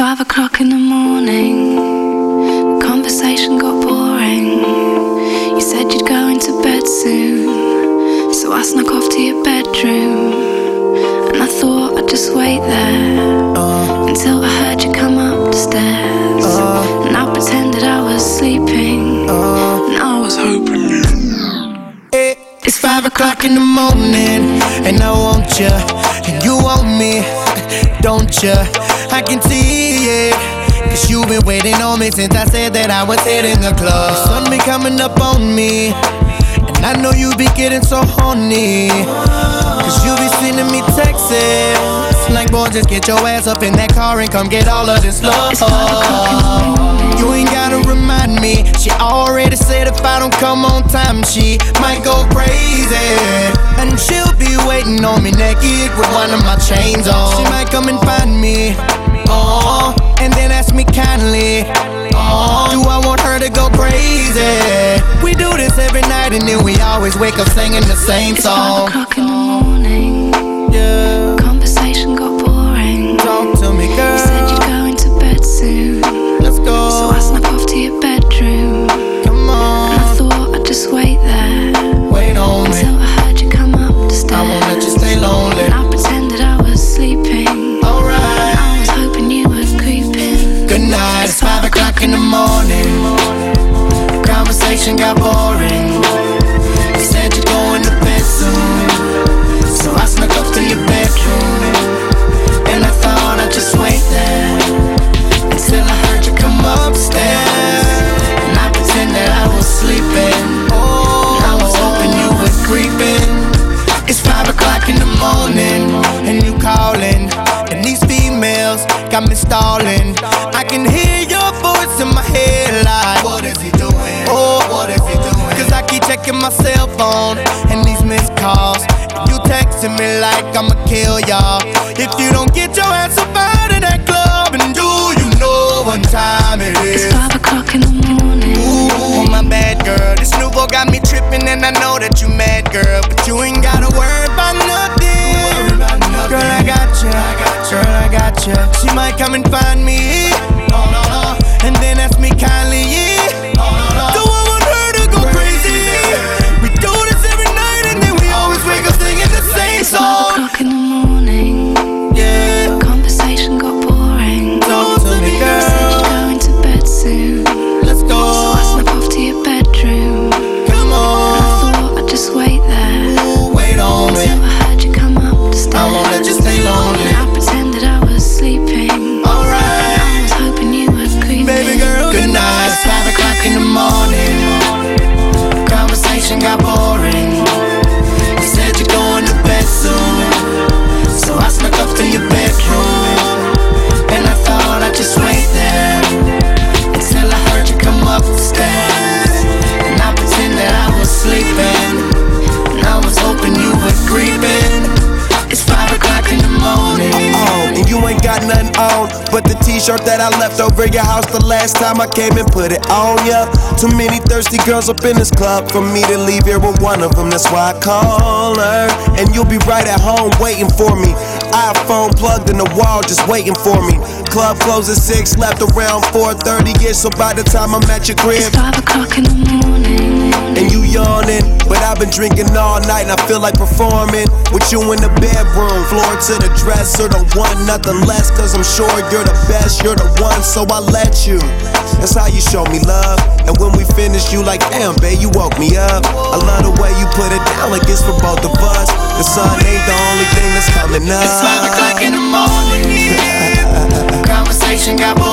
five o'clock in the morning. The conversation got boring. You said you'd go into bed soon. So I snuck off to your bedroom. And I thought I'd just wait there uh. until I heard you come up the stairs. Uh. And I pretended I was sleeping. Uh. And I was hoping you. It's five o'clock in the morning, and I want you, and you want me, don't you? I can see it. Cause you've been waiting on me since I said that I was hitting the club. The sun be coming up on me, and I know you be getting so horny. Cause you be sending me texts. Like, boy, just get your ass up in that car and come get all of this love. It's five o'clock in the morning. You ain't gotta remind me. She already said if I don't come on time, she might go crazy. And she'll be waiting on me naked with one of my chains on. She might come and find me. Oh, and then ask me kindly. Oh, do I want her to go crazy? We do this every night and then we always wake up singing the same It's five o'clock in the morning. Yeah, sleeping. And I was hoping you were creeping. It's five o'clock in the morning, and you calling. And these females got me stalling. I can hear your voice in my head like, What is he doing? Oh, what is he doing? Cause I keep checking my cell phone and these missed calls. And you texting me like I'ma kill y'all. If you don't get your ass up out of that club, and do you know what time It's is? You. Girl, I got you. She might come and find me. Oh, and then ask me kindly. But the t-shirt that I left over your house the last time I came and put it on ya. Too many thirsty girls up in this club for me to leave here with one of them. That's why I call her, and you'll be right at home waiting for me. iPhone plugged in the wall, just waiting for me. Club closes six, left around 4:30 ish. So by the time I'm at your crib, It's crib, five o'clock in the morning. and you yawning. But I've been drinking all night and I feel like performing with you in the bedroom. Floor to the dresser, don't want nothing less. Cause I'm sure you're the best, you're the one, so I let you. That's how you show me love. And when we finish, you like, damn, babe, you woke me up. I love the way you put it down like it's for both of us. The sun ain't the only thing that's coming up. It's five o'clock in the morning. Conversation got boring.